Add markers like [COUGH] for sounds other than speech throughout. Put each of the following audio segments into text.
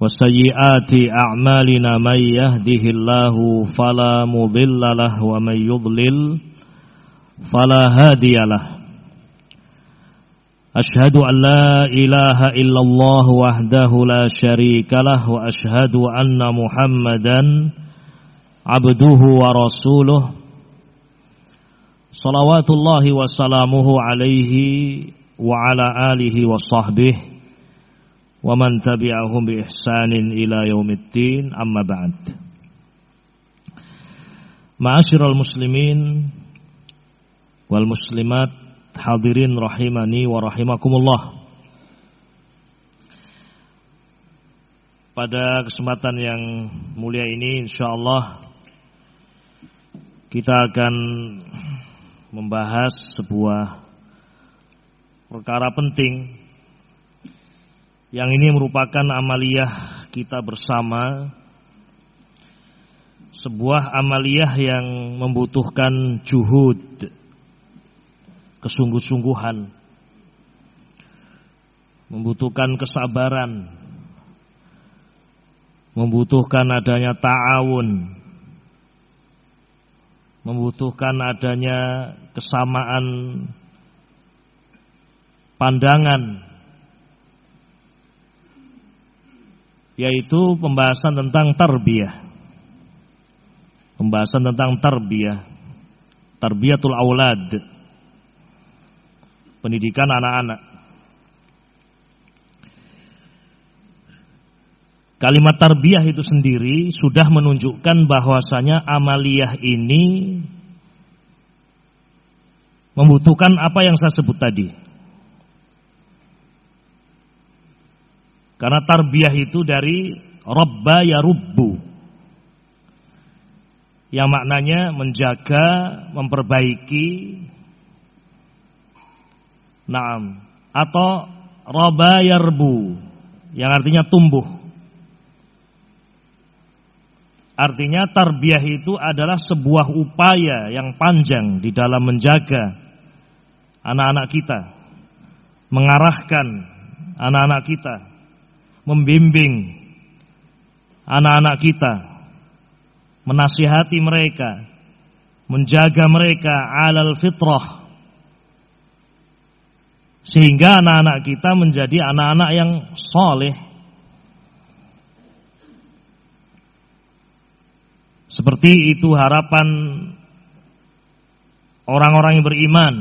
وسيئات أعمالنا من يهده الله فلا مضل له ومن يضلل فلا هادي له. أشهد أن لا إله إلا الله وحده لا شريك له وأشهد أن محمدا عبده ورسوله. صلوات الله وسلامه عليه وعلى آله وصحبه. ومن تبعهم بإحسان إلى يوم الدين أما بعد معاشر المسلمين والمسلمات hadirin rahimani wa rahimakumullah Pada kesempatan yang mulia ini insyaallah kita akan membahas sebuah perkara penting yang ini merupakan amaliyah kita bersama. Sebuah amaliyah yang membutuhkan juhud kesungguh-sungguhan. Membutuhkan kesabaran. Membutuhkan adanya ta'awun. Membutuhkan adanya kesamaan pandangan yaitu pembahasan tentang tarbiyah. Pembahasan tentang tarbiyah. Tarbiyatul aulad. Pendidikan anak-anak. Kalimat tarbiyah itu sendiri sudah menunjukkan bahwasanya amaliyah ini membutuhkan apa yang saya sebut tadi. Karena tarbiyah itu dari robba ya rubbu. Yang maknanya menjaga, memperbaiki. Naam. Atau roba yarbu. Yang artinya tumbuh. Artinya tarbiyah itu adalah sebuah upaya yang panjang di dalam menjaga anak-anak kita, mengarahkan anak-anak kita membimbing anak-anak kita, menasihati mereka, menjaga mereka alal fitrah. Sehingga anak-anak kita menjadi anak-anak yang soleh. Seperti itu harapan orang-orang yang beriman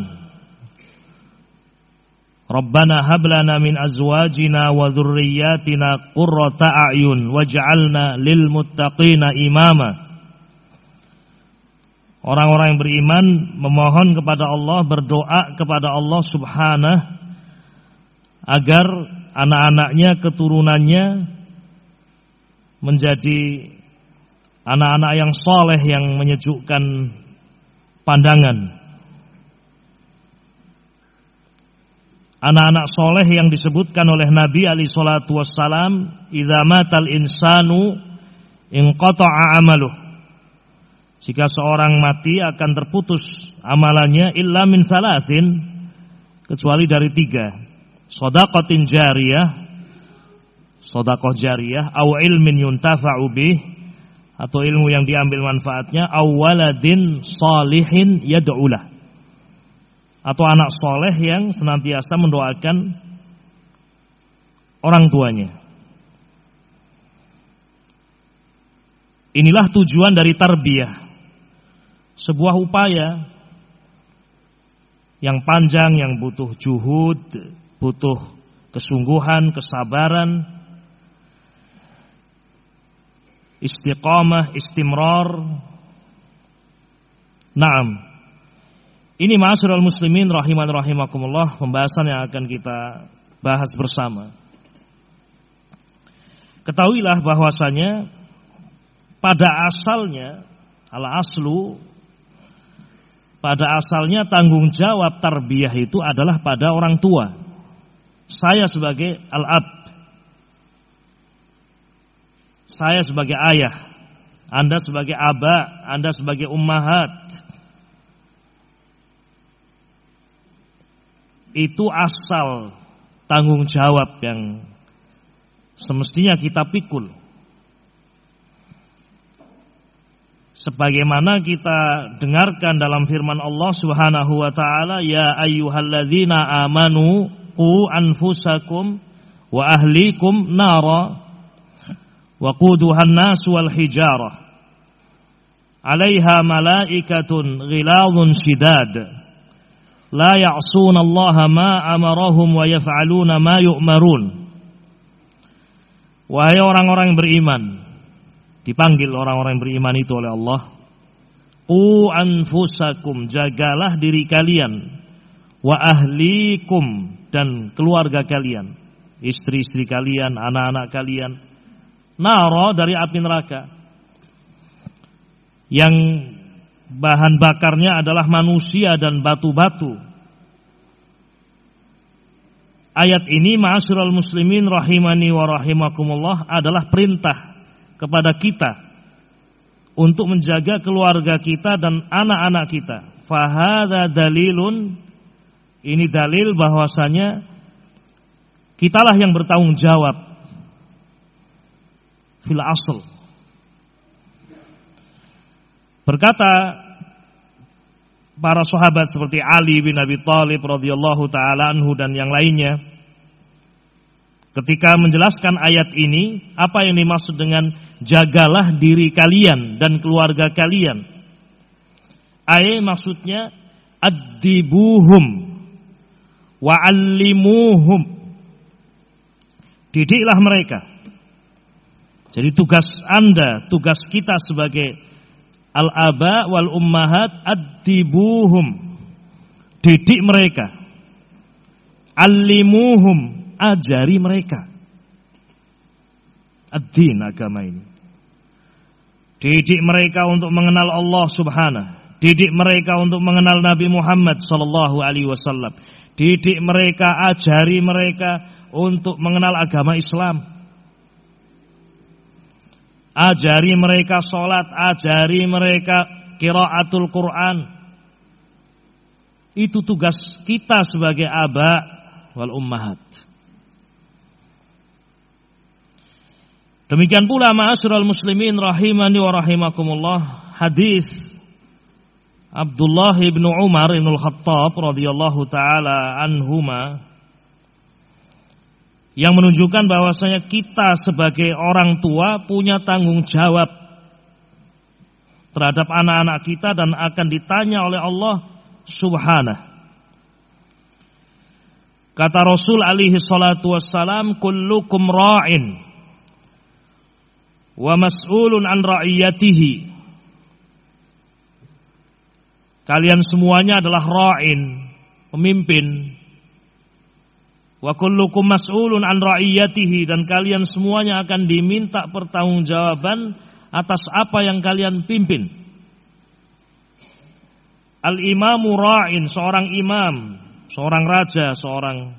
Rabbana hablana min azwajina wa dhurriyyatina qurrata a'yun waj'alna lil muttaqina imama. Orang-orang yang beriman memohon kepada Allah, berdoa kepada Allah Subhanahu agar anak-anaknya, keturunannya menjadi anak-anak yang soleh yang menyejukkan pandangan. Anak-anak soleh yang disebutkan oleh Nabi Ali Shallallahu Wasallam, "Idza matal insanu inqata'a amaluh." Jika seorang mati akan terputus amalannya illa min salasin kecuali dari tiga. Sodakotin jariyah, sodakoh jariyah, aw ilmin yuntafa'u bih, atau ilmu yang diambil manfaatnya, awaladin salihin yad'ulah atau anak soleh yang senantiasa mendoakan orang tuanya. Inilah tujuan dari tarbiyah. Sebuah upaya yang panjang yang butuh juhud, butuh kesungguhan, kesabaran, istiqamah, istimrar. Naam. Ini ma'asyiral muslimin rahiman rahimakumullah pembahasan yang akan kita bahas bersama. Ketahuilah bahwasanya pada asalnya Al-aslu pada asalnya tanggung jawab tarbiyah itu adalah pada orang tua. Saya sebagai al-ab. Saya sebagai ayah. Anda sebagai aba, Anda sebagai ummahat. Itu asal tanggung jawab yang semestinya kita pikul. sebagaimana kita dengarkan dalam firman Allah Subhanahu wa taala ya ayyuhalladzina amanu qu anfusakum wa ahlikum nara wa quduhan nas wal hijarah 'alaiha malaikatun ghiladun shidad la ya'suna Allah ma amarahum wa yaf'aluna ma yu'marun Wahai orang-orang yang beriman Dipanggil orang-orang yang beriman itu oleh Allah. Qu anfusakum, jagalah diri kalian. Wa ahlikum dan keluarga kalian. Istri-istri kalian, anak-anak kalian. Naro dari api neraka. Yang bahan bakarnya adalah manusia dan batu-batu. Ayat ini ma'asyiral muslimin rahimani wa rahimakumullah adalah perintah kepada kita untuk menjaga keluarga kita dan anak-anak kita. Fahada dalilun ini dalil bahwasanya kitalah yang bertanggung jawab fil asl. Berkata para sahabat seperti Ali bin Abi Thalib radhiyallahu taala anhu dan yang lainnya, Ketika menjelaskan ayat ini, apa yang dimaksud dengan jagalah diri kalian dan keluarga kalian? Ayat maksudnya addibuhum wa'allimuhum. Didiklah mereka. Jadi tugas Anda, tugas kita sebagai al-aba wal ummahat addibuhum. Didik mereka. Allimuhum ajari mereka. Ad-din agama ini. Didik mereka untuk mengenal Allah Subhanahu. Didik mereka untuk mengenal Nabi Muhammad sallallahu alaihi wasallam. Didik mereka, ajari mereka untuk mengenal agama Islam. Ajari mereka sholat, ajari mereka kiraatul Quran. Itu tugas kita sebagai aba wal ummahat. Demikian pula ma'asyiral muslimin rahimani wa rahimakumullah hadis Abdullah bin Umar bin Al-Khattab radhiyallahu taala anhuma yang menunjukkan bahwasanya kita sebagai orang tua punya tanggung jawab terhadap anak-anak kita dan akan ditanya oleh Allah Subhanahu. Kata Rasul alaihi salatu wassalam kullukum ra'in wa mas'ulun an ra'iyatihi. Kalian semuanya adalah ra'in, pemimpin. Wa kullukum mas'ulun an ra'iyatihi dan kalian semuanya akan diminta pertanggungjawaban atas apa yang kalian pimpin. Al-imamu ra'in, seorang imam, seorang raja, seorang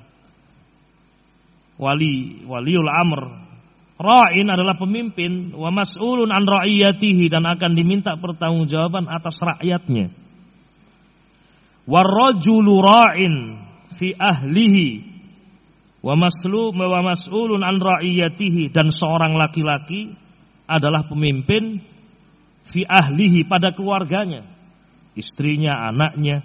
wali, waliul amr, Ra'in adalah pemimpin wa mas'ulun an ra'iyatihi dan akan diminta pertanggungjawaban atas rakyatnya. Warrajulu ra'in fi ahlihi wa maslu wa mas'ulun an ra'iyatihi dan seorang laki-laki adalah pemimpin fi ahlihi pada keluarganya, istrinya, anaknya.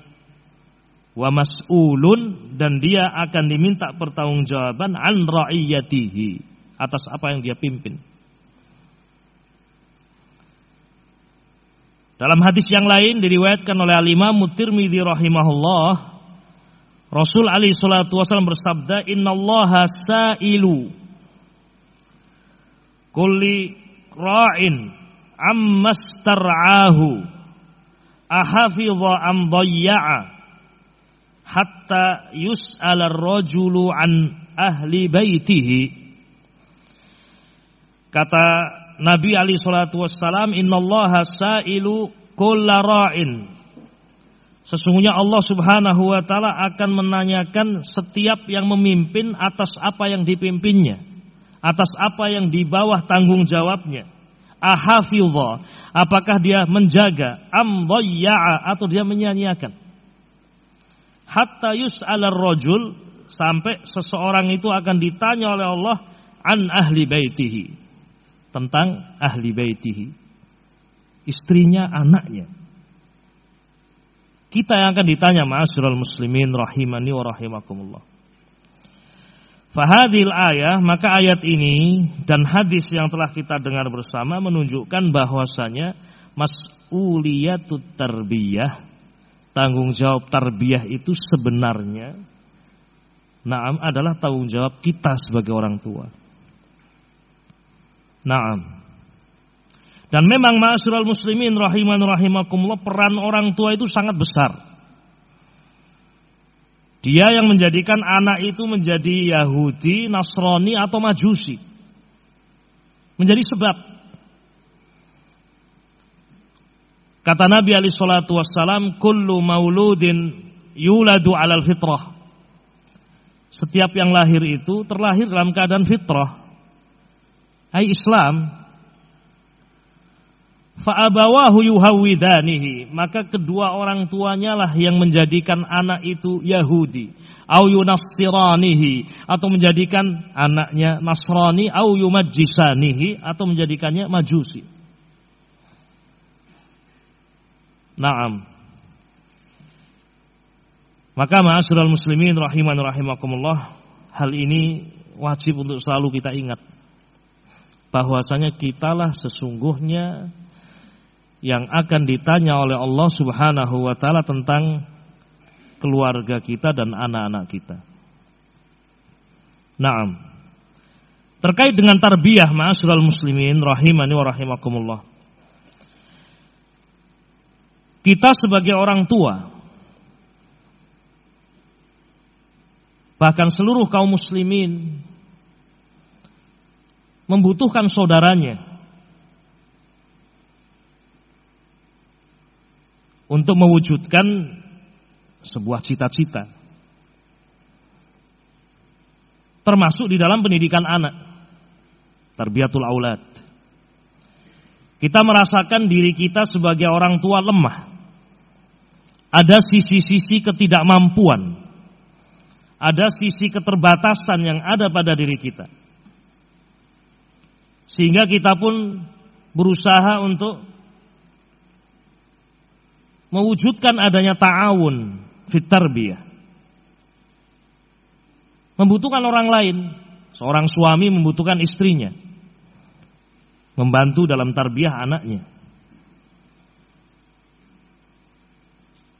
Wa mas'ulun dan dia akan diminta pertanggungjawaban an ra'iyatihi atas apa yang dia pimpin. Dalam hadis yang lain diriwayatkan oleh Al-Imam Tirmidzi rahimahullah, Rasul Ali salatu wasallam bersabda, "Innallaha sa'ilu kulli ra'in ammastar'ahu ahafidha am hatta yus'ala ar-rajulu an ahli baitihi." Kata Nabi Ali Shallallahu Wasallam, Innallaha sa'ilu kulla ra'in Sesungguhnya Allah Subhanahu wa taala akan menanyakan setiap yang memimpin atas apa yang dipimpinnya, atas apa yang di bawah tanggung jawabnya. Ahafidha, apakah dia menjaga, am atau dia menyia-nyiakan. Hatta yus'alar rajul sampai seseorang itu akan ditanya oleh Allah an ahli baitihi tentang ahli baitihi istrinya anaknya kita yang akan ditanya ma'asyiral muslimin rahimani wa rahimakumullah. Fahadil ayah, maka ayat ini dan hadis yang telah kita dengar bersama menunjukkan bahwasanya mas'uliyatut tarbiyah, tanggung jawab tarbiyah itu sebenarnya Naam adalah tanggung jawab kita sebagai orang tua. Naam. Dan memang ma'asyiral muslimin rahiman rahimakumullah peran orang tua itu sangat besar. Dia yang menjadikan anak itu menjadi Yahudi, Nasrani atau Majusi. Menjadi sebab. Kata Nabi alaihi salatu wassalam, "Kullu mauludin yuladu 'alal fitrah." Setiap yang lahir itu terlahir dalam keadaan fitrah. Hai Islam, Fa'abawahu yuhawidanihi. Maka kedua orang tuanya lah yang menjadikan anak itu Yahudi. Au yunassiranihi. Atau menjadikan anaknya Nasrani. Au yumajjisanihi. Atau menjadikannya Majusi. Naam. Maka ma'asyiral muslimin rahiman rahimakumullah. Hal ini wajib untuk selalu kita ingat bahwasanya kitalah sesungguhnya yang akan ditanya oleh Allah Subhanahu wa taala tentang keluarga kita dan anak-anak kita. Naam. Terkait dengan tarbiyah ma'asyiral muslimin rahimani wa rahimakumullah. Kita sebagai orang tua bahkan seluruh kaum muslimin membutuhkan saudaranya untuk mewujudkan sebuah cita-cita. Termasuk di dalam pendidikan anak. Tarbiyatul aulad. Kita merasakan diri kita sebagai orang tua lemah. Ada sisi-sisi ketidakmampuan. Ada sisi keterbatasan yang ada pada diri kita. Sehingga kita pun berusaha untuk mewujudkan adanya ta'awun fit tarbiyah. Membutuhkan orang lain, seorang suami membutuhkan istrinya membantu dalam tarbiyah anaknya.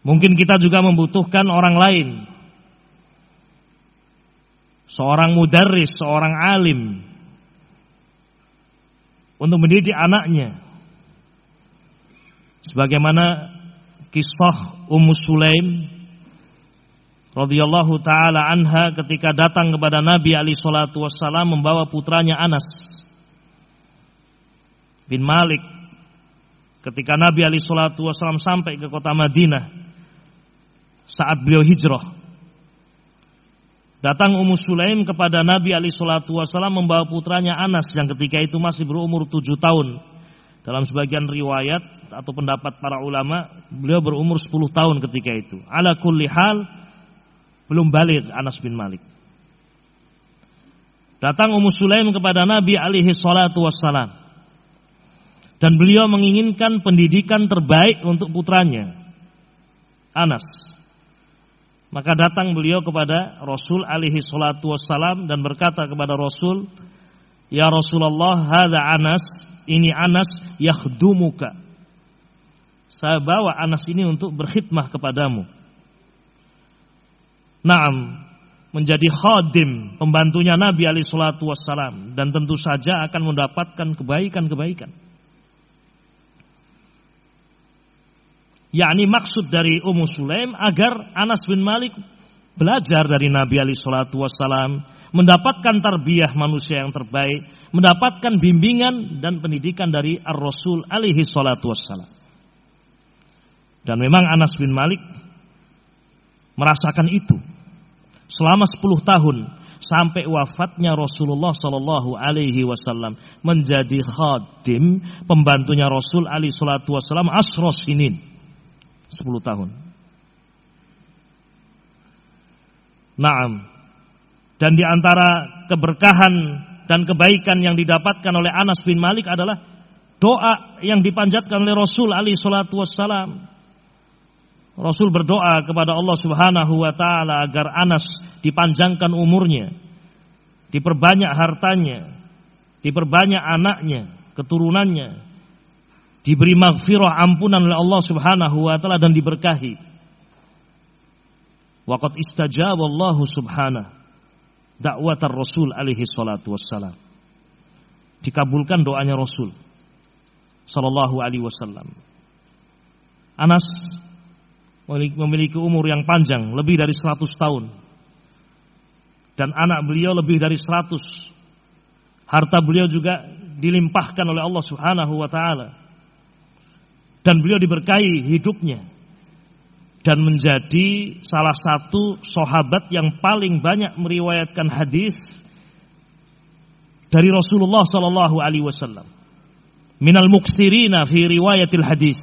Mungkin kita juga membutuhkan orang lain. Seorang mudarris, seorang alim untuk mendidik anaknya. Sebagaimana kisah Ummu Sulaim radhiyallahu taala anha ketika datang kepada Nabi ali salatu wassalam membawa putranya Anas bin Malik ketika Nabi ali salatu wassalam sampai ke kota Madinah saat beliau hijrah Datang Ummu Sulaim kepada Nabi Ali Shallallahu Wasallam membawa putranya Anas yang ketika itu masih berumur tujuh tahun. Dalam sebagian riwayat atau pendapat para ulama, beliau berumur 10 tahun ketika itu. Ala kulli hal belum balik Anas bin Malik. Datang Ummu Sulaim kepada Nabi alaihi salatu wassalam. Dan beliau menginginkan pendidikan terbaik untuk putranya. Anas. Maka datang beliau kepada Rasul alaihi salatu wassalam dan berkata kepada Rasul, "Ya Rasulullah, hadza Anas, ini Anas yakhdumuka." Saya bawa Anas ini untuk berkhidmah kepadamu. Naam, menjadi khadim, pembantunya Nabi alaihi salatu wassalam dan tentu saja akan mendapatkan kebaikan-kebaikan. yakni maksud dari Ummu Sulaim agar Anas bin Malik belajar dari Nabi alaihi salatu wassalam, mendapatkan tarbiyah manusia yang terbaik, mendapatkan bimbingan dan pendidikan dari Ar-Rasul alaihi salatu wassalam. Dan memang Anas bin Malik merasakan itu selama 10 tahun sampai wafatnya Rasulullah Shallallahu Alaihi Wasallam menjadi khadim pembantunya Rasul Ali Shallallahu Wasallam asros ini 10 tahun. Naam. Dan di antara keberkahan dan kebaikan yang didapatkan oleh Anas bin Malik adalah doa yang dipanjatkan oleh Rasul Ali Shallallahu Wasallam Rasul berdoa kepada Allah Subhanahu wa taala agar Anas dipanjangkan umurnya, diperbanyak hartanya, diperbanyak anaknya, keturunannya, diberi maghfirah ampunan oleh Allah Subhanahu wa taala dan diberkahi. Waqad istajaba Allah Subhanahu dakwat Rasul alaihi salatu wassalam. Dikabulkan doanya Rasul sallallahu alaihi wasallam. Anas memiliki umur yang panjang, lebih dari 100 tahun. Dan anak beliau lebih dari 100. Harta beliau juga dilimpahkan oleh Allah Subhanahu wa taala. Dan beliau diberkahi hidupnya dan menjadi salah satu sahabat yang paling banyak meriwayatkan hadis dari Rasulullah sallallahu alaihi wasallam. Minal muksirina fi riwayatil hadis.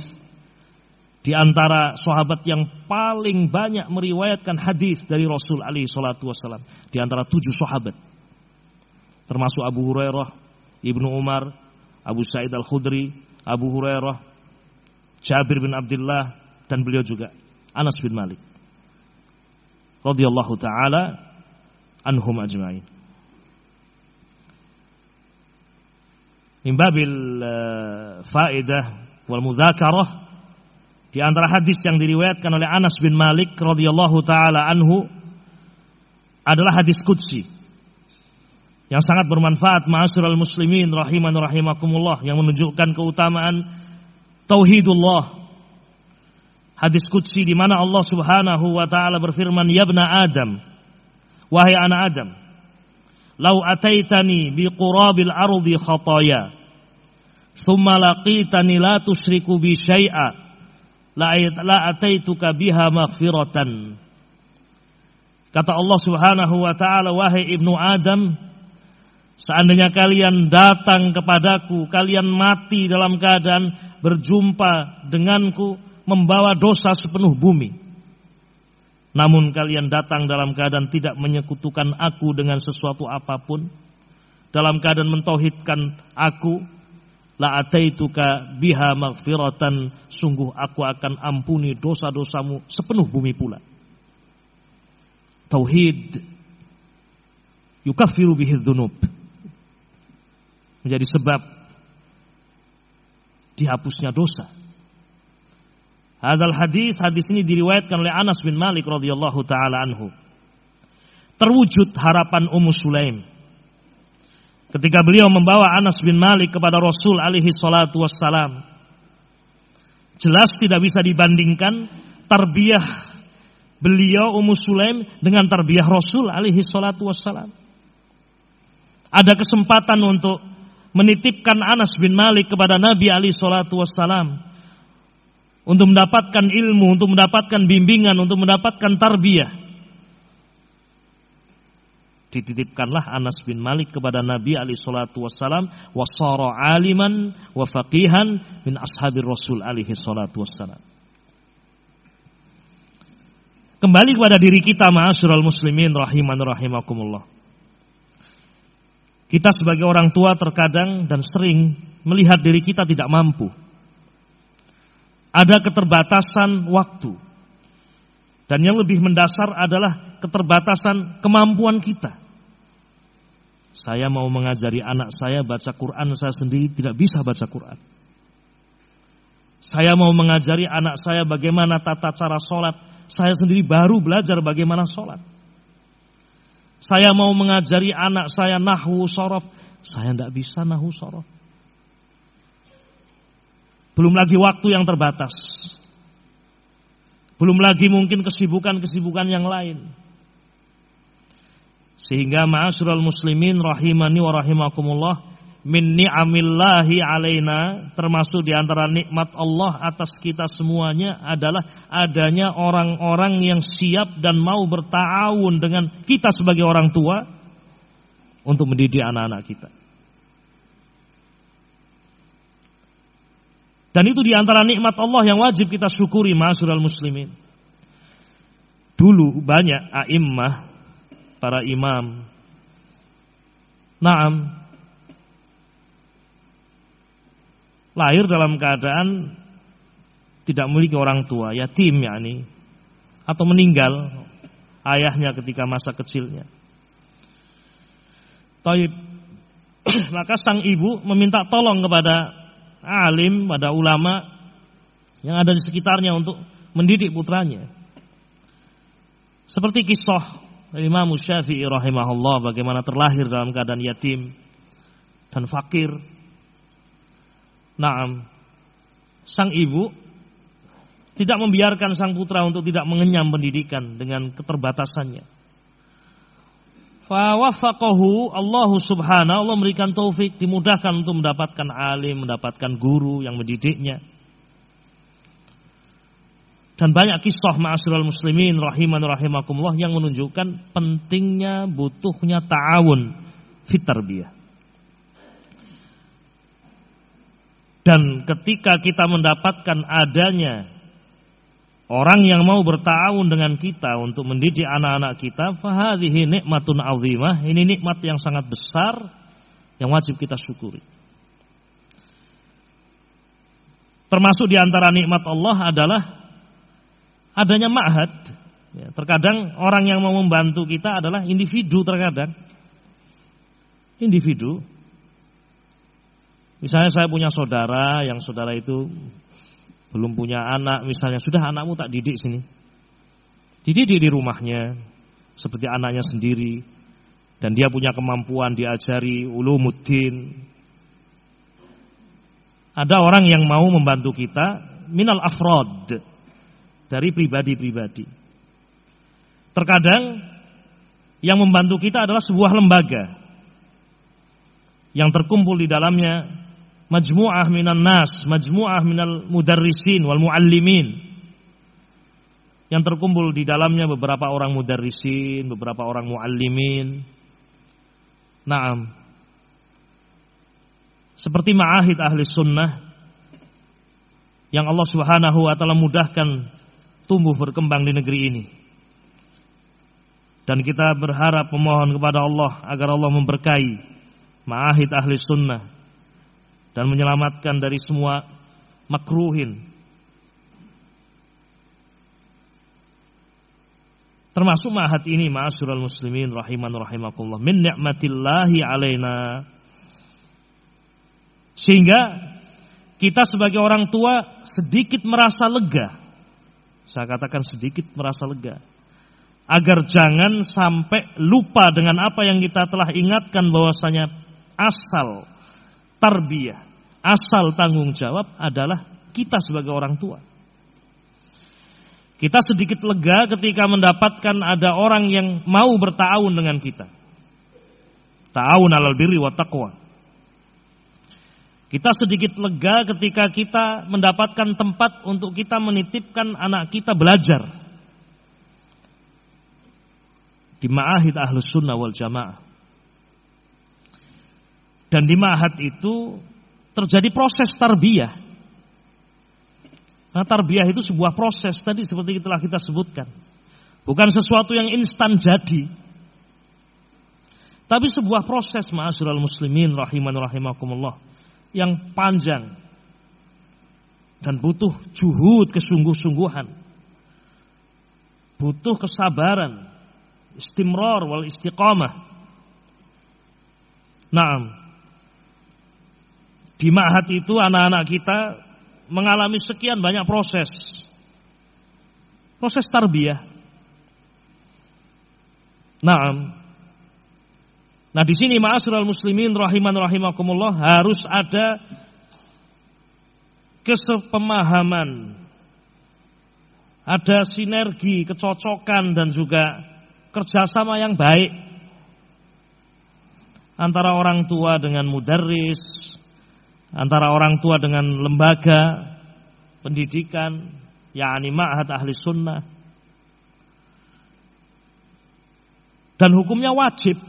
Di antara sahabat yang paling banyak meriwayatkan hadis dari Rasul alaihi salatu wasallam. Di antara tujuh sahabat. Termasuk Abu Hurairah, Ibnu Umar, Abu Sa'id Al-Khudri, Abu Hurairah, Jabir bin Abdullah dan beliau juga Anas bin Malik radhiyallahu taala anhum ajma'in. Min babil uh, faedah wal mudzakarah di antara hadis yang diriwayatkan oleh Anas bin Malik radhiyallahu taala anhu adalah hadis qudsi yang sangat bermanfaat ma'asyiral muslimin rahiman rahimakumullah yang menunjukkan keutamaan tauhidullah. Hadis qudsi di mana Allah Subhanahu wa taala berfirman, "Ya ibna Adam, wahai anak Adam, lau ataitani bi qurabil ardi khataya, thumma laqitani la tusyriku bi syai'a." la ataituka biha maghfiratan. Kata Allah Subhanahu wa taala, wahai ibnu Adam, seandainya kalian datang kepadaku, kalian mati dalam keadaan berjumpa denganku, membawa dosa sepenuh bumi. Namun kalian datang dalam keadaan tidak menyekutukan aku dengan sesuatu apa pun, dalam keadaan mentauhidkan aku, la ataituka biha maghfiratan sungguh aku akan ampuni dosa-dosamu sepenuh bumi pula. Tauhid yukaffiru bihi dzunub. Menjadi sebab dihapusnya dosa Hadal hadis hadis ini diriwayatkan oleh Anas bin Malik radhiyallahu taala anhu terwujud harapan Ummu Sulaim ketika beliau membawa Anas bin Malik kepada Rasul alaihi salatu wassalam. Jelas tidak bisa dibandingkan tarbiyah beliau Ummu Sulaim dengan tarbiyah Rasul alaihi salatu wassalam. Ada kesempatan untuk menitipkan Anas bin Malik kepada Nabi alaihi salatu wassalam untuk mendapatkan ilmu, untuk mendapatkan bimbingan, untuk mendapatkan tarbiyah dititipkanlah Anas bin Malik kepada Nabi alaihi salatu wassalam wasara aliman wa faqihan min ashabir Rasul alaihi salatu wassalam. Kembali kepada diri kita ma'asyiral muslimin rahiman rahimakumullah. Kita sebagai orang tua terkadang dan sering melihat diri kita tidak mampu. Ada keterbatasan waktu. Dan yang lebih mendasar adalah keterbatasan kemampuan kita. Saya mau mengajari anak saya baca Quran, saya sendiri tidak bisa baca Quran. Saya mau mengajari anak saya bagaimana tata cara sholat, saya sendiri baru belajar bagaimana sholat. Saya mau mengajari anak saya nahu sorof, saya tidak bisa nahu sorof. Belum lagi waktu yang terbatas. Belum lagi mungkin kesibukan-kesibukan yang lain. Sehingga ma'asyiral muslimin rahimani wa rahimakumullah min ni'amillahi alaina termasuk di antara nikmat Allah atas kita semuanya adalah adanya orang-orang yang siap dan mau bertawun dengan kita sebagai orang tua untuk mendidik anak-anak kita. Dan itu di antara nikmat Allah yang wajib kita syukuri ma'asyiral muslimin. Dulu banyak a'immah, para imam. Naam, lahir dalam keadaan tidak memiliki orang tua, yatim yakni atau meninggal ayahnya ketika masa kecilnya. Taib [CLEARS THROAT] maka sang ibu meminta tolong kepada alim, pada ulama yang ada di sekitarnya untuk mendidik putranya. Seperti kisah Imam Syafi'i rahimahullah bagaimana terlahir dalam keadaan yatim dan fakir Naam. Sang ibu tidak membiarkan sang putra untuk tidak mengenyam pendidikan dengan keterbatasannya. Fawafaqahu Allah subhanahu Allah memberikan taufik dimudahkan untuk mendapatkan alim, mendapatkan guru yang mendidiknya. Dan banyak kisah ma'asyiral muslimin rahiman rahimakumullah yang menunjukkan pentingnya butuhnya ta'awun fit tarbiyah. Dan ketika kita mendapatkan adanya orang yang mau bertawun dengan kita untuk mendidik anak-anak kita, fahadhihi nikmatun azimah. Ini nikmat yang sangat besar yang wajib kita syukuri. Termasuk di antara nikmat Allah adalah adanya ma'had. Ya, terkadang orang yang mau membantu kita adalah individu terkadang. Individu Misalnya saya punya saudara yang saudara itu belum punya anak, misalnya sudah anakmu tak didik sini. Dididik di rumahnya seperti anaknya sendiri dan dia punya kemampuan diajari ulumuddin. Ada orang yang mau membantu kita minal afrod dari pribadi-pribadi. Terkadang yang membantu kita adalah sebuah lembaga yang terkumpul di dalamnya majmu'ah minan nas, majmu'ah minal mudarrisin wal muallimin. Yang terkumpul di dalamnya beberapa orang mudarrisin, beberapa orang muallimin. Naam. Seperti ma'ahid ahli sunnah yang Allah Subhanahu wa taala mudahkan tumbuh berkembang di negeri ini. Dan kita berharap memohon kepada Allah agar Allah memberkahi ma'ahid ahli sunnah dan menyelamatkan dari semua makruhin. Termasuk mahat ini ma'asyiral muslimin rahiman rahimakumullah min ni'matillahi alaina. Sehingga kita sebagai orang tua sedikit merasa lega. Saya katakan sedikit merasa lega. Agar jangan sampai lupa dengan apa yang kita telah ingatkan bahwasanya asal tarbiyah asal tanggung jawab adalah kita sebagai orang tua. Kita sedikit lega ketika mendapatkan ada orang yang mau bertahun dengan kita. Ta'awun alal birri wa taqwa. Kita sedikit lega ketika kita mendapatkan tempat untuk kita menitipkan anak kita belajar. Di ma'ahid ahlus sunnah wal jamaah. Dan di ma'ahad itu terjadi proses tarbiyah. Nah, tarbiyah itu sebuah proses tadi seperti telah kita sebutkan. Bukan sesuatu yang instan jadi. Tapi sebuah proses ma'asyiral muslimin rahiman rahimakumullah yang panjang dan butuh juhud kesungguh-sungguhan. Butuh kesabaran, istimrar wal istiqamah. Naam. Di ma'had itu anak-anak kita mengalami sekian banyak proses. Proses tarbiyah. Nah, Nah di sini ma'asyiral muslimin rahiman rahimakumullah harus ada kesepemahaman, ada sinergi, kecocokan dan juga kerjasama yang baik antara orang tua dengan mudarris, antara orang tua dengan lembaga pendidikan, yakni ma'had ahli sunnah. Dan hukumnya wajib.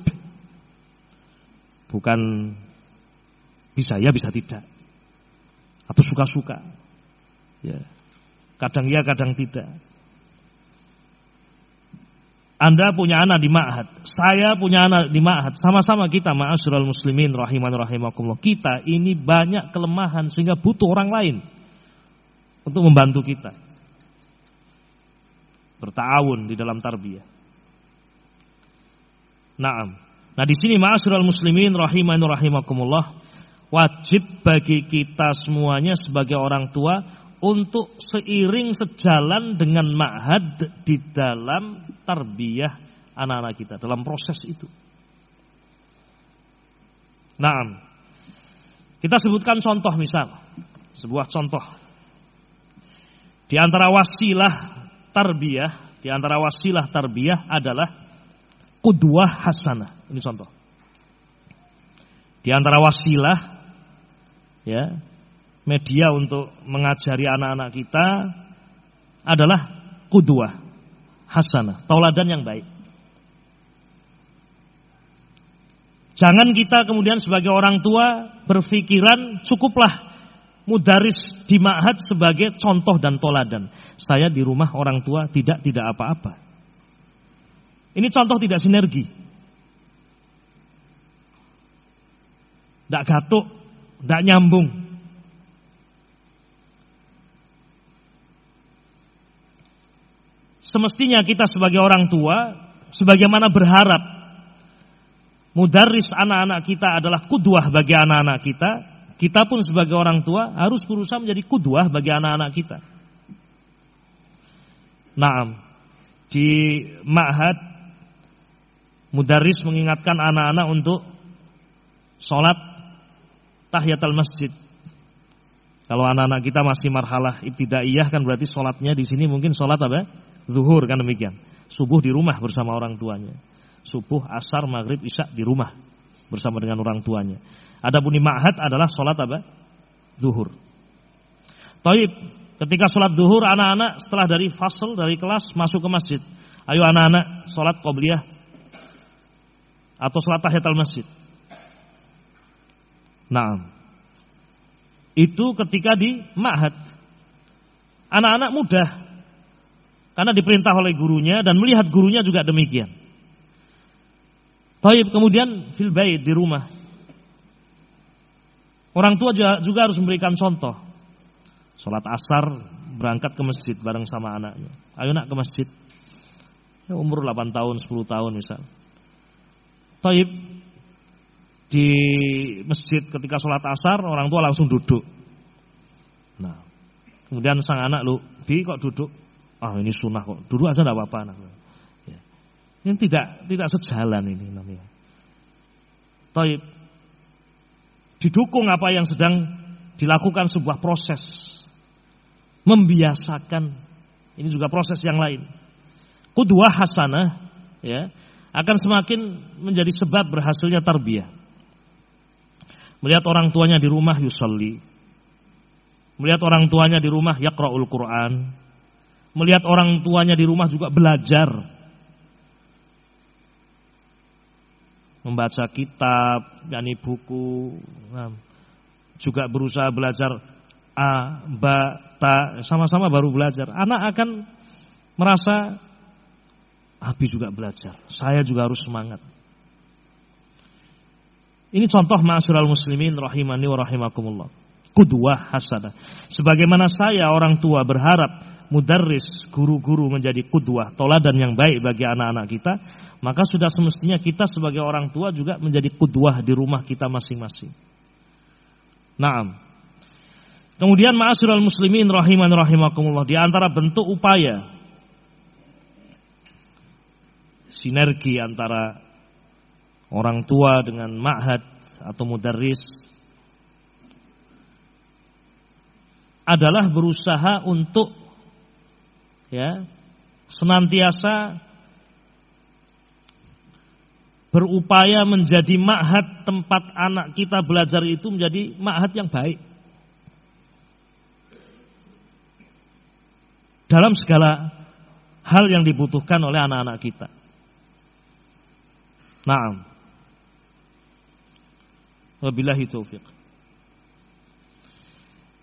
Bukan bisa ya, bisa tidak. Atau suka-suka. Ya. Kadang ya, kadang tidak. Anda punya anak di ma'had, saya punya anak di ma'had, sama-sama kita ma'asyiral muslimin rahiman rahimakumullah. Kita ini banyak kelemahan sehingga butuh orang lain untuk membantu kita. Bertawun di dalam tarbiyah. Naam. Nah, di sini ma'asyiral muslimin rahiman rahimakumullah, wajib bagi kita semuanya sebagai orang tua untuk seiring sejalan dengan ma'had di dalam tarbiyah anak-anak kita dalam proses itu. Nah, kita sebutkan contoh misal, sebuah contoh. Di antara wasilah tarbiyah, di antara wasilah tarbiyah adalah kudwah hasanah. Ini contoh. Di antara wasilah ya, media untuk mengajari anak-anak kita adalah kudwah hasanah, tauladan yang baik. Jangan kita kemudian sebagai orang tua berpikiran cukuplah mudaris di ma'had sebagai contoh dan toladan. Saya di rumah orang tua tidak tidak apa-apa. Ini contoh tidak sinergi. Tidak gatuk, tidak nyambung. Semestinya kita sebagai orang tua sebagaimana berharap mudaris anak-anak kita adalah kudwah bagi anak-anak kita, kita pun sebagai orang tua harus berusaha menjadi kudwah bagi anak-anak kita. Naam. Di ma'had mudaris mengingatkan anak-anak untuk sholat tahiyatul masjid. Kalau anak-anak kita masih marhalah ibtidaiyah kan berarti sholatnya di sini mungkin sholat apa? Zuhur kan demikian. Subuh di rumah bersama orang tuanya. Subuh, asar, maghrib, isya di rumah bersama dengan orang tuanya. Adapun di ma'had adalah sholat apa? Zuhur. Taib, ketika sholat zuhur anak-anak setelah dari fasal dari kelas masuk ke masjid. Ayo anak-anak sholat qobliyah atau sholat tahiyatul masjid. Nah, itu ketika di ma'had. Anak-anak mudah karena diperintah oleh gurunya dan melihat gurunya juga demikian. Taib kemudian fil bait di rumah. Orang tua juga harus memberikan contoh. Sholat asar berangkat ke masjid bareng sama anaknya. Ayo nak ke masjid. Ya, umur 8 tahun, 10 tahun misal. Taib di masjid ketika sholat asar orang tua langsung duduk. Nah, kemudian sang anak lu, bi kok duduk? Ah ini sunnah kok, dulu aja tidak apa-apa. Ya. Ini tidak tidak sejalan ini namanya. Taib. Didukung apa yang sedang dilakukan sebuah proses. Membiasakan. Ini juga proses yang lain. Kudua hasanah ya akan semakin menjadi sebab berhasilnya tarbiyah. Melihat orang tuanya di rumah yusalli. Melihat orang tuanya di rumah yaqra'ul Quran melihat orang tuanya di rumah juga belajar. Membaca kitab, yakni buku, nah, juga berusaha belajar A, Ba, Ta, sama-sama baru belajar. Anak akan merasa Abi juga belajar, saya juga harus semangat. Ini contoh ma'asyiral muslimin rahimani wa rahimakumullah. Kudwah hasanah. Sebagaimana saya orang tua berharap mudarris, guru-guru menjadi kudwah, toladan yang baik bagi anak-anak kita, maka sudah semestinya kita sebagai orang tua juga menjadi kudwah di rumah kita masing-masing. Naam. Kemudian ma'asyiral muslimin rahiman rahimakumullah di antara bentuk upaya sinergi antara orang tua dengan ma'had atau mudarris adalah berusaha untuk ya senantiasa berupaya menjadi ma'had tempat anak kita belajar itu menjadi ma'had yang baik. Dalam segala hal yang dibutuhkan oleh anak-anak kita. Naam. Wabillahi taufiq.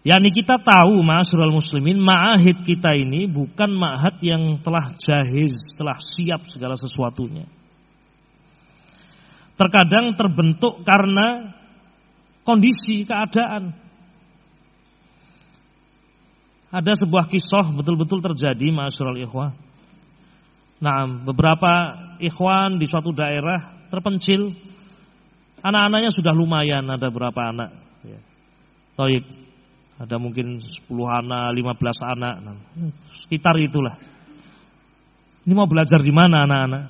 Yani kita tahu ma'asyiral muslimin ma'ahid kita ini bukan ma'had yang telah jahiz, telah siap segala sesuatunya. Terkadang terbentuk karena kondisi, keadaan. Ada sebuah kisah betul-betul terjadi ma'asyiral ikhwah. Nah, beberapa ikhwan di suatu daerah terpencil, anak-anaknya sudah lumayan, ada berapa anak. Ya. Ada mungkin 10 anak, 15 anak, sekitar itulah. Ini mau belajar di mana anak-anak?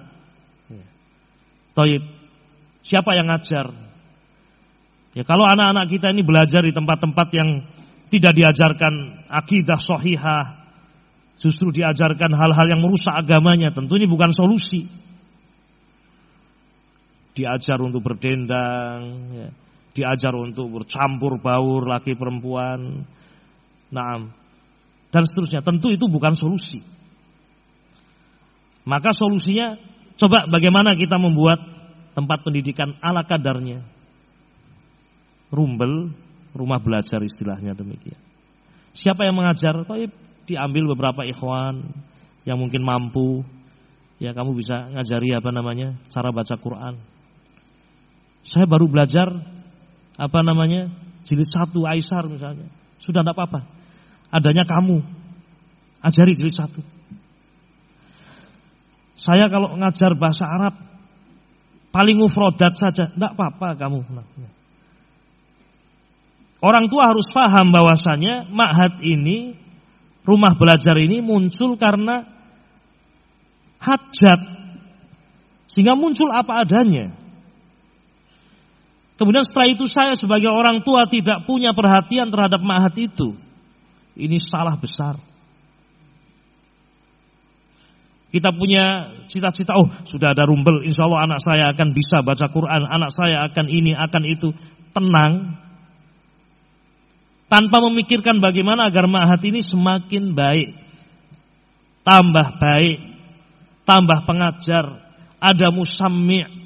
Ya. Toib, siapa yang ngajar? Ya kalau anak-anak kita ini belajar di tempat-tempat yang tidak diajarkan akidah sohihah, justru diajarkan hal-hal yang merusak agamanya, tentu ini bukan solusi. Diajar untuk berdendang, ya diajar untuk bercampur baur laki perempuan. Nah, dan seterusnya. Tentu itu bukan solusi. Maka solusinya coba bagaimana kita membuat tempat pendidikan ala kadarnya. Rumbel, rumah belajar istilahnya demikian. Siapa yang mengajar? Taib diambil beberapa ikhwan yang mungkin mampu. Ya kamu bisa ngajari apa namanya? Cara baca Quran. Saya baru belajar apa namanya? Jilid satu Aisyar misalnya. Sudah tidak apa-apa. Adanya kamu. Ajari jilid satu. Saya kalau ngajar bahasa Arab paling ufrodat saja. Tidak apa-apa kamu. Orang tua harus paham bahwasanya ma'had ini rumah belajar ini muncul karena hajat. Sehingga muncul apa adanya Kemudian setelah itu saya sebagai orang tua tidak punya perhatian terhadap ma'had itu. Ini salah besar. Kita punya cita-cita, oh sudah ada rumbel, insya Allah anak saya akan bisa baca Quran, anak saya akan ini, akan itu. Tenang. Tanpa memikirkan bagaimana agar ma'had ini semakin baik. Tambah baik. Tambah pengajar. Ada musammi'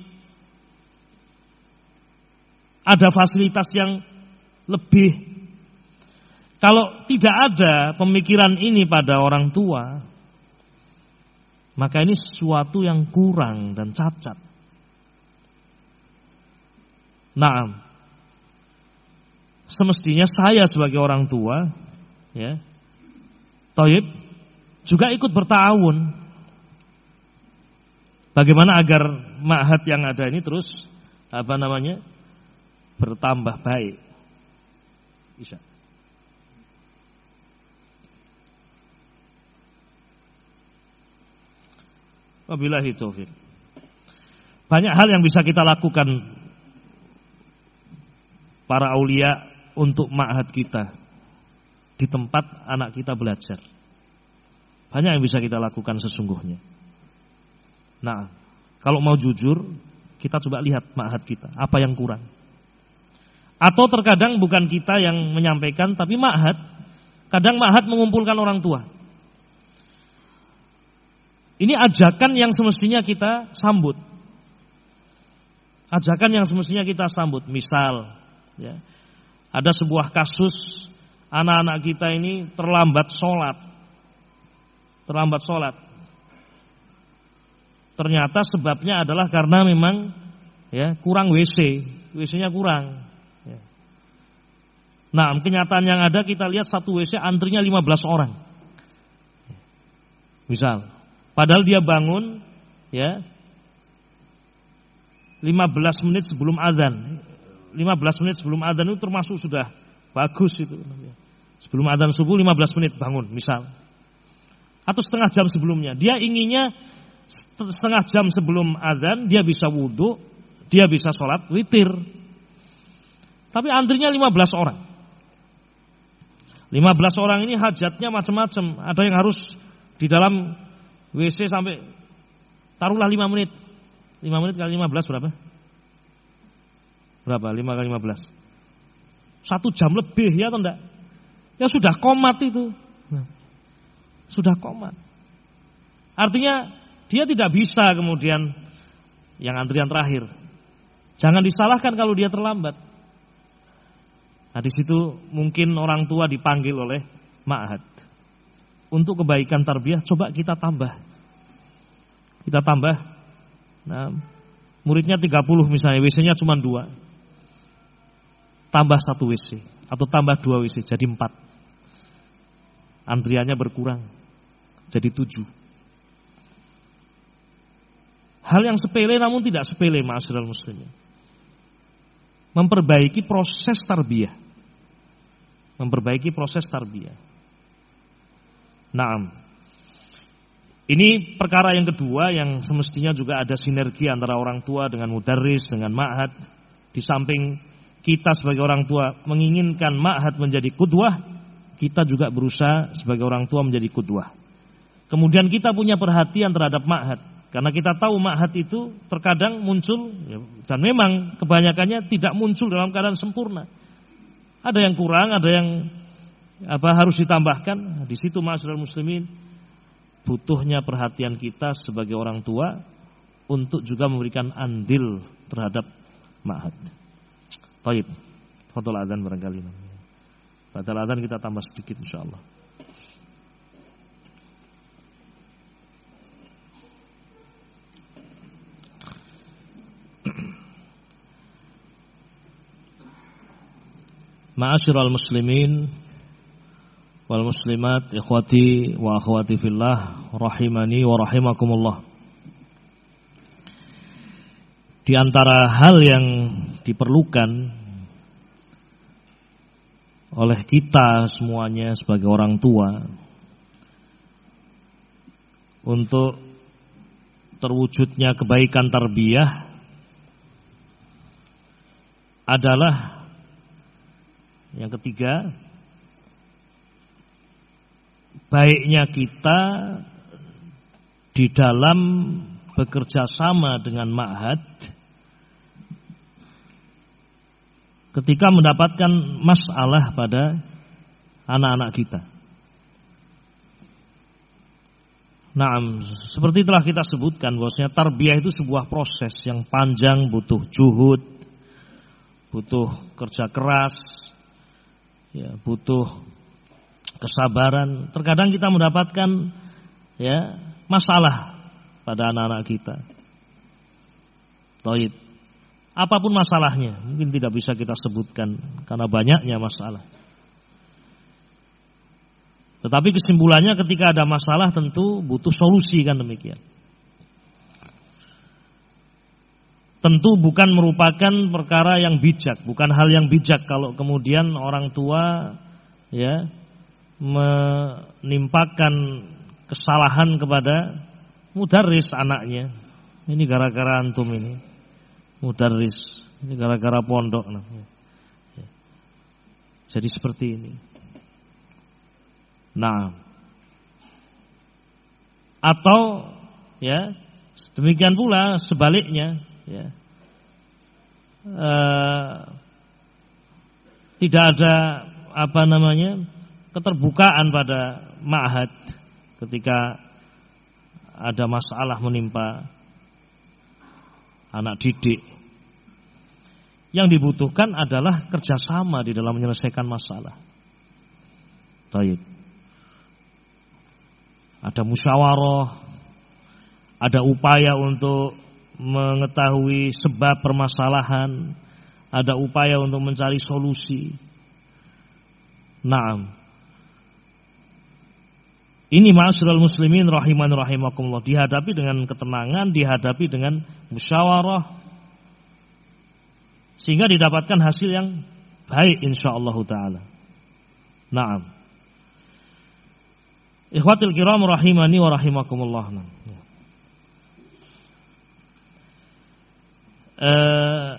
ada fasilitas yang lebih. Kalau tidak ada pemikiran ini pada orang tua, maka ini sesuatu yang kurang dan cacat. Nah, semestinya saya sebagai orang tua, ya, Toib juga ikut bertahun. Bagaimana agar ma'had yang ada ini terus apa namanya bertambah baik. Bisa. Wabillahi taufik. Banyak hal yang bisa kita lakukan para aulia untuk ma'had kita di tempat anak kita belajar. Banyak yang bisa kita lakukan sesungguhnya. Nah, kalau mau jujur, kita coba lihat ma'had kita, apa yang kurang. Atau terkadang bukan kita yang menyampaikan tapi ma'had. Kadang ma'had mengumpulkan orang tua. Ini ajakan yang semestinya kita sambut. Ajakan yang semestinya kita sambut. Misal, ya, ada sebuah kasus anak-anak kita ini terlambat sholat. Terlambat sholat. Ternyata sebabnya adalah karena memang ya kurang WC, WC-nya kurang. Nah, kenyataan yang ada kita lihat satu WC antrinya 15 orang. Misal, padahal dia bangun ya 15 menit sebelum azan. 15 menit sebelum azan itu termasuk sudah bagus itu. Sebelum azan subuh 15 menit bangun, misal. Atau setengah jam sebelumnya. Dia inginnya setengah jam sebelum azan dia bisa wudhu, dia bisa sholat witir. Tapi antrinya 15 orang. 15 orang ini hajatnya macam-macam. Ada yang harus di dalam WC sampai taruhlah 5 menit. 5 menit kali 15 berapa? Berapa? 5 kali 15. Satu jam lebih ya atau enggak? Ya sudah komat itu. Nah, sudah komat. Artinya dia tidak bisa kemudian yang antrian terakhir. Jangan disalahkan kalau dia terlambat. Nah, di situ mungkin orang tua dipanggil oleh ma'had. Untuk kebaikan tarbiyah coba kita tambah. Kita tambah. Nah, muridnya 30 misalnya, WC-nya cuma dua. Tambah satu WC atau tambah dua WC jadi empat. Antriannya berkurang jadi tujuh. Hal yang sepele namun tidak sepele ma'asyiral muslimin. Memperbaiki proses tarbiyah. Memperbaiki proses tarbiyah. Naam. Ini perkara yang kedua yang semestinya juga ada sinergi antara orang tua dengan mudarris, dengan ma'had. Di samping kita sebagai orang tua menginginkan ma'had menjadi kudwah, kita juga berusaha sebagai orang tua menjadi kudwah. Kemudian kita punya perhatian terhadap ma'had. Karena kita tahu ma'had itu terkadang muncul ya, dan memang kebanyakannya tidak muncul dalam keadaan sempurna. Ada yang kurang, ada yang apa harus ditambahkan. Di situ masyarakat muslimin butuhnya perhatian kita sebagai orang tua untuk juga memberikan andil terhadap ma'had. Baik. Fadol adzan barangkali. Pada adzan kita tambah sedikit insyaallah. Ma'asyiral muslimin wal muslimat ikhwati wa akhwati fillah rahimani wa rahimakumullah. Di antara hal yang diperlukan oleh kita semuanya sebagai orang tua untuk terwujudnya kebaikan tarbiyah adalah yang ketiga, baiknya kita di dalam bekerja sama dengan ma'had ketika mendapatkan masalah pada anak-anak kita. Nah, seperti telah kita sebutkan bahwasanya tarbiyah itu sebuah proses yang panjang, butuh juhud, butuh kerja keras, ya, butuh kesabaran. Terkadang kita mendapatkan ya masalah pada anak-anak kita. Toib. Apa pun masalahnya, mungkin tidak bisa kita sebutkan karena banyaknya masalah. Tetapi kesimpulannya ketika ada masalah tentu butuh solusi kan demikian. Tentu bukan merupakan perkara yang bijak, bukan hal yang bijak kalau kemudian orang tua ya menimpakan kesalahan kepada mudaris anaknya. Ini gara-gara antum ini. Mudaris, ini gara-gara pondok. Ya. Jadi seperti ini. Nah, atau ya demikian pula sebaliknya ya. E, tidak ada apa namanya keterbukaan pada ma'had ketika ada masalah menimpa anak didik. Yang dibutuhkan adalah kerjasama di dalam menyelesaikan masalah. Taib. Ada musyawarah, ada upaya untuk mengetahui sebab permasalahan, ada upaya untuk mencari solusi. Naam. Ini ma'asyiral muslimin rahiman rahimakumullah dihadapi dengan ketenangan, dihadapi dengan musyawarah sehingga didapatkan hasil yang baik insyaallah taala. Naam. Ikhwatul kiram rahimani wa rahimakumullah. Eh,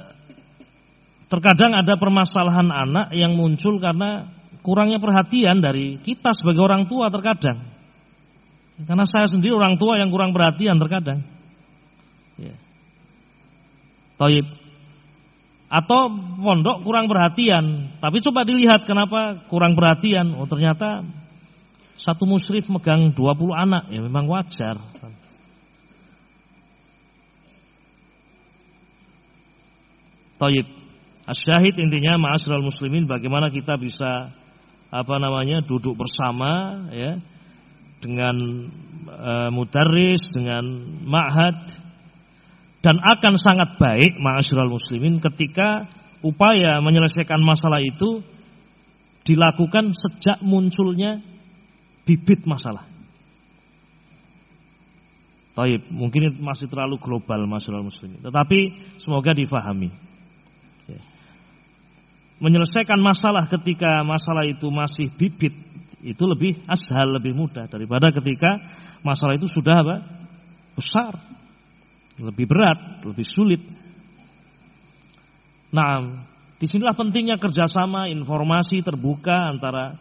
terkadang ada permasalahan anak yang muncul karena kurangnya perhatian dari kita sebagai orang tua terkadang. Karena saya sendiri orang tua yang kurang perhatian terkadang. Ya. Taib. Atau pondok kurang perhatian, tapi coba dilihat kenapa kurang perhatian. Oh ternyata satu musyrif megang 20 anak, ya memang wajar. Taib. Asyahid intinya ma'asyiral muslimin bagaimana kita bisa apa namanya duduk bersama ya dengan e, mudarris dengan ma'had dan akan sangat baik ma'asyiral muslimin ketika upaya menyelesaikan masalah itu dilakukan sejak munculnya bibit masalah. Taib, mungkin masih terlalu global masalah muslimin, tetapi semoga difahami menyelesaikan masalah ketika masalah itu masih bibit itu lebih ashal, lebih mudah daripada ketika masalah itu sudah apa? besar, lebih berat, lebih sulit. Nah, di sinilah pentingnya kerjasama informasi terbuka antara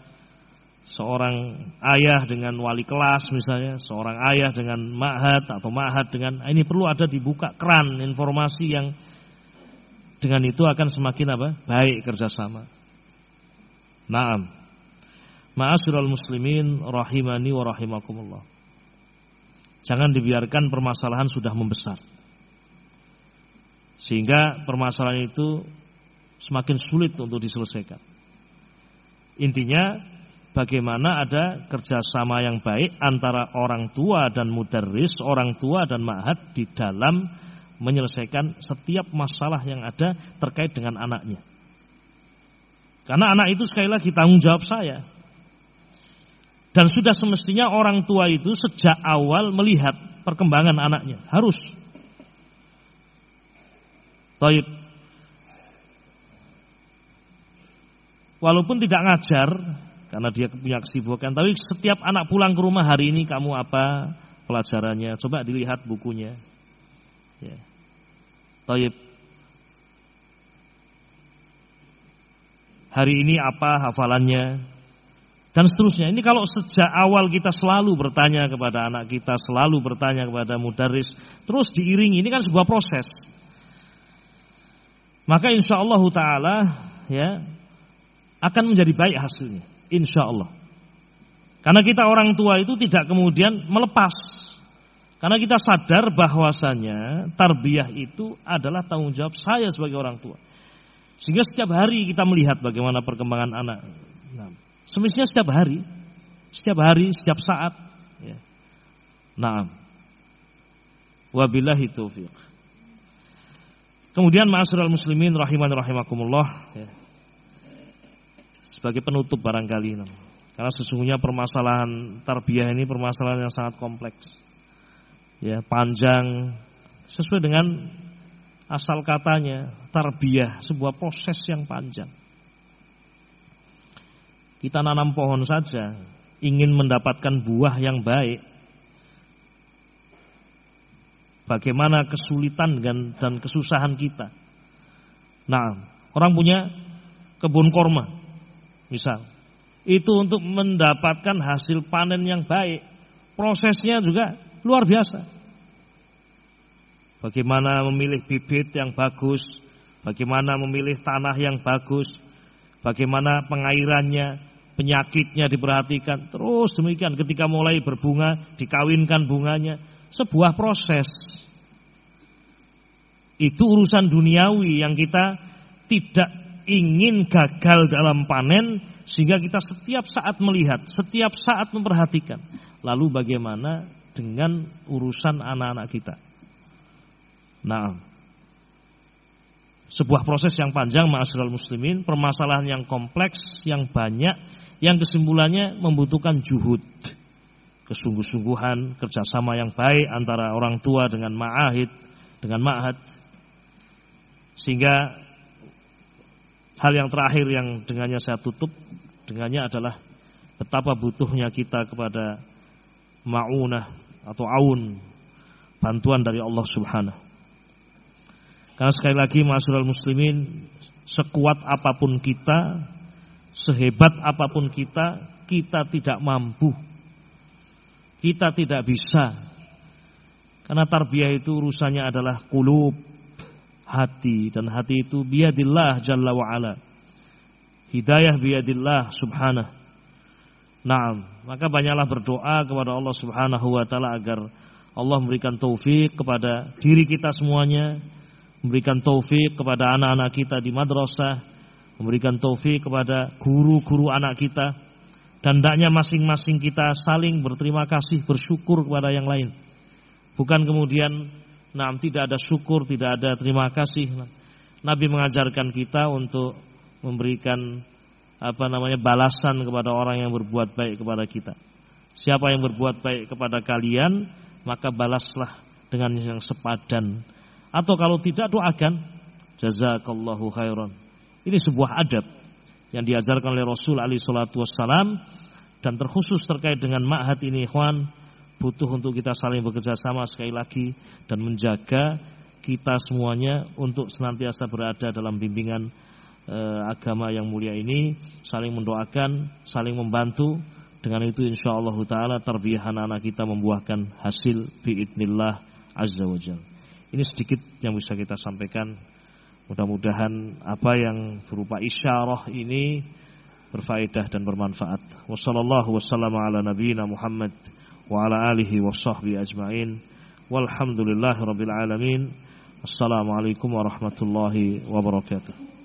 seorang ayah dengan wali kelas misalnya, seorang ayah dengan ma'had atau ma'had dengan ini perlu ada dibuka keran informasi yang dengan itu akan semakin apa? Baik kerjasama. Naam. Ma'asyiral muslimin rahimani wa rahimakumullah. Jangan dibiarkan permasalahan sudah membesar. Sehingga permasalahan itu semakin sulit untuk diselesaikan. Intinya bagaimana ada kerjasama yang baik antara orang tua dan mudarris, orang tua dan ma'had di dalam menyelesaikan setiap masalah yang ada terkait dengan anaknya. Karena anak itu sekali lagi tanggung jawab saya. Dan sudah semestinya orang tua itu sejak awal melihat perkembangan anaknya. Harus. Taib. Walaupun tidak ngajar, karena dia punya kesibukan, tapi setiap anak pulang ke rumah hari ini kamu apa pelajarannya? Coba dilihat bukunya. Ya. Taib. Hari ini apa hafalannya? Dan seterusnya. Ini kalau sejak awal kita selalu bertanya kepada anak kita, selalu bertanya kepada mudaris, terus diiringi, ini kan sebuah proses. Maka insya Allah Taala ya akan menjadi baik hasilnya, insya Allah. Karena kita orang tua itu tidak kemudian melepas karena kita sadar bahwasanya tarbiyah itu adalah tanggung jawab saya sebagai orang tua. Sehingga setiap hari kita melihat bagaimana perkembangan anak. Nah, semestinya setiap hari, setiap hari, setiap saat. Ya. Nah, wabillahi taufiq. Kemudian ma'asyiral muslimin rahiman rahimakumullah ya. Sebagai penutup barangkali Karena sesungguhnya permasalahan tarbiyah ini permasalahan yang sangat kompleks ya panjang sesuai dengan asal katanya tarbiyah sebuah proses yang panjang. Kita nanam pohon saja ingin mendapatkan buah yang baik. Bagaimana kesulitan dan, dan kesusahan kita. Nah, orang punya kebun korma, misal, itu untuk mendapatkan hasil panen yang baik. Prosesnya juga Luar biasa. Bagaimana memilih bibit yang bagus, bagaimana memilih tanah yang bagus, bagaimana pengairannya, penyakitnya diperhatikan. Terus demikian ketika mulai berbunga, dikawinkan bunganya. Sebuah proses. Itu urusan duniawi yang kita tidak ingin gagal dalam panen sehingga kita setiap saat melihat, setiap saat memperhatikan. Lalu bagaimana dengan urusan anak-anak kita. Nah, sebuah proses yang panjang ma'asyiral muslimin, permasalahan yang kompleks, yang banyak, yang kesimpulannya membutuhkan juhud, kesungguh-sungguhan, kerjasama yang baik antara orang tua dengan ma'ahid, dengan ma'had. Sehingga hal yang terakhir yang dengannya saya tutup, dengannya adalah betapa butuhnya kita kepada ma'unah atau aun bantuan dari Allah Subhanahu. Karena sekali lagi masyarakat muslimin sekuat apa pun kita, sehebat apa pun kita, kita tidak mampu. Kita tidak bisa. Karena tarbiyah itu urusannya adalah kulub, hati dan hati itu biadillah jalla wa ala. Hidayah biadillah subhanah. Naam, maka banyaklah berdoa kepada Allah Subhanahu wa taala agar Allah memberikan taufik kepada diri kita semuanya, memberikan taufik kepada anak-anak kita di madrasah, memberikan taufik kepada guru-guru anak kita dan hendaknya masing-masing kita saling berterima kasih, bersyukur kepada yang lain. Bukan kemudian nah tidak ada syukur, tidak ada terima kasih. Nabi mengajarkan kita untuk memberikan apa namanya balasan kepada orang yang berbuat baik kepada kita. Siapa yang berbuat baik kepada kalian, maka balaslah dengan yang sepadan. Atau kalau tidak doakan, jazakallahu khairan. Ini sebuah adab yang diajarkan oleh Rasul Ali Shallallahu Wasallam dan terkhusus terkait dengan ma'had ini, ikhwan, butuh untuk kita saling bekerja sama sekali lagi dan menjaga kita semuanya untuk senantiasa berada dalam bimbingan eh, agama yang mulia ini saling mendoakan, saling membantu. Dengan itu insya Allah taala tarbiyah anak-anak kita membuahkan hasil biidnillah azza wajal. Ini sedikit yang bisa kita sampaikan. Mudah-mudahan apa yang berupa isyarah ini berfaedah dan bermanfaat. Wassallallahu wasallam ala Muhammad wa ala alihi wa ajma'in. Walhamdulillahi alamin. Assalamualaikum warahmatullahi wabarakatuh.